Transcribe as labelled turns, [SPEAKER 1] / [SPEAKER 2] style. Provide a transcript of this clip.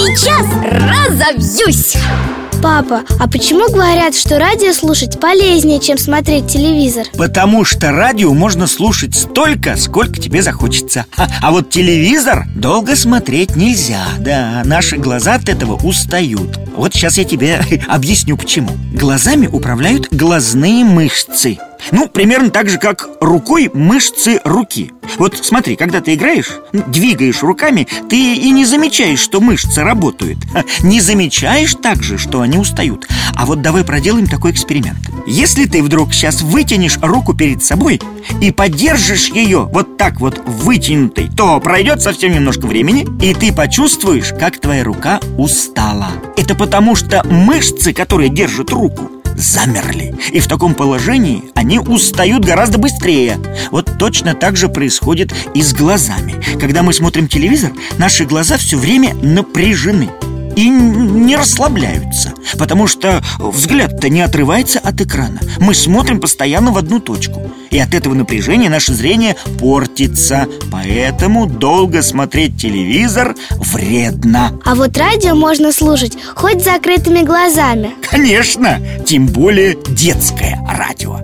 [SPEAKER 1] сейчас разобьюсь.
[SPEAKER 2] Папа, а почему говорят, что радио слушать полезнее, чем смотреть телевизор?
[SPEAKER 3] Потому что радио можно слушать столько, сколько тебе захочется. А, а вот телевизор долго смотреть нельзя. Да, наши глаза от этого устают Вот сейчас я тебе объясню почему. Глазами управляют глазные мышцы. Ну, примерно так же, как рукой мышцы руки. Вот смотри, когда ты играешь, двигаешь руками Ты и не замечаешь, что мышцы работают. Не замечаешь также, что они устают. А вот давай проделаем такой эксперимент Если ты вдруг сейчас вытянешь руку перед собой И поддержишь ее вот так вот вытянутой То пройдет совсем немножко времени И ты почувствуешь, как твоя рука устала. Это потому что мышцы, которые держат руку замерли. И в таком положении они устают гораздо быстрее. Вот точно так же происходит и с глазами. Когда мы смотрим телевизор, наши глаза все время напряжены и не расслабляются Потому что взгляд-то не отрывается от экрана. Мы смотрим постоянно в одну точку И от этого напряжения наше зрение портится. Поэтому долго смотреть телевизор вредно.
[SPEAKER 2] А вот радио можно слушать хоть закрытыми глазами.
[SPEAKER 3] Конечно, тем более детское радио